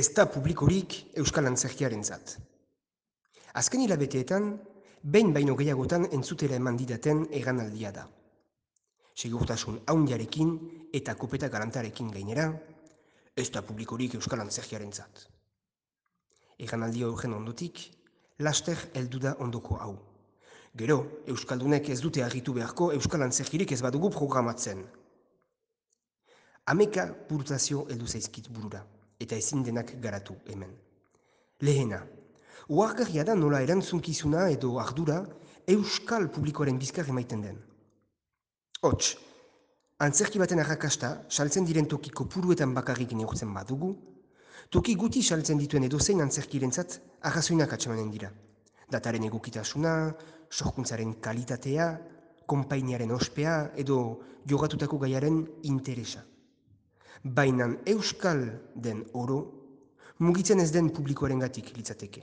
ez da publikorik Euskal Antzerkiaren zat. Azken hilabeteetan, behin baino gehiagotan entzutera eman didaten egan aldia da. Segurtasun haundiarekin eta kopeta garantarekin gainera, ez da publikorik Euskal Antzerkiaren zat. Egan aldia horren ondotik, laster heldu da ondoko hau. Gero, Euskaldunek ez dute argitu beharko Euskal Antzerkirik ez badugu programatzen. Ameka purtazio heldu zaizkit burura eta ezin denak garatu hemen. Lehena, uargarria da nola erantzunkizuna edo ardura euskal publikoaren bizkar emaiten den. Hots, antzerki baten arrakasta, saltzen diren tokiko puruetan bakarrik neurtzen badugu, toki guti saltzen dituen edozein antzerkirentzat arrazoinak atxemanen dira. Dataren egokitasuna, sorkuntzaren kalitatea, konpainiaren ospea edo jogatutako gaiaren interesa baina euskal den oro mugitzen ez den publikoaren gatik litzateke.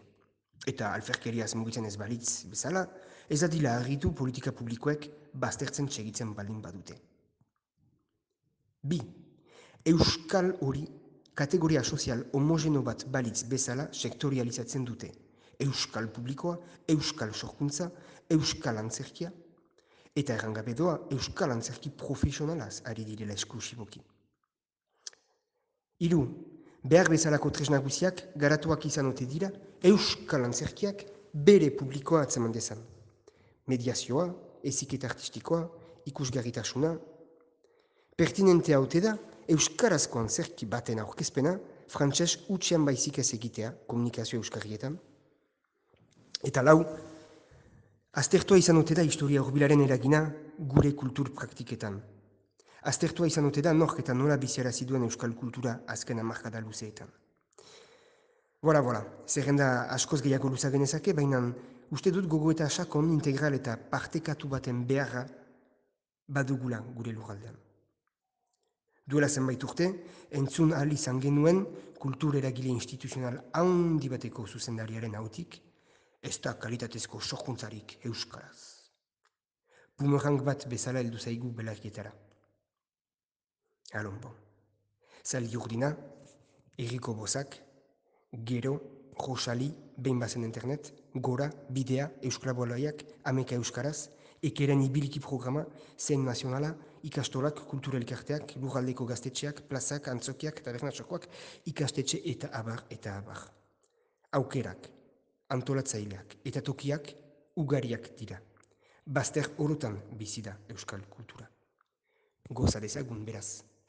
Eta alferkeriaz mugitzen ez balitz bezala, ez da dila argitu politika publikoek baztertzen txegitzen baldin badute. Bi, euskal hori kategoria sozial homogeno bat balitz bezala sektorializatzen dute. Euskal publikoa, euskal sorkuntza, euskal antzerkia, eta errangabe doa euskal antzerki profesionalaz ari direla esklusiboki. Hiru, behar bezalako tresna guziak garatuak izan ote dira, euskal antzerkiak bere publikoa atzeman dezan. Mediazioa, eziketa artistikoa, ikusgarritasuna. Pertinente haute da, euskarazko antzerki baten aurkezpena, frantses utxean baizik ez egitea, komunikazio euskarrietan. Eta lau, aztertua izan ote da historia horbilaren eragina gure kultur praktiketan. Aztertua izan dute da, nork eta nola biziara ziduen euskal kultura azken amarkada luzeetan. Bora, bora, zerrenda askoz gehiago luza genezake, baina uste dut gogo eta sakon integral eta partekatu baten beharra badugula gure lugaldean. Duela zenbait urte, entzun ahal izan genuen kultur eragile instituzional handi bateko zuzendariaren hautik, ez da kalitatezko sorkuntzarik euskaraz. Bumerang bat bezala heldu zaigu belarkietara. Alon, bon. Zaldi urdina, erriko bozak, gero, rosali, behin bazen internet, gora, bidea, euskara boloiak, ameka euskaraz, ekeren ibiliki programa, zen nazionala, ikastolak, kulturelkarteak, lurraldeko gaztetxeak, plazak, antzokiak, tabernatxokoak, ikastetxe eta abar eta abar. Aukerak, antolatzaileak eta tokiak ugariak dira. Bazter orotan bizi da euskal kultura. Goza dezagun beraz.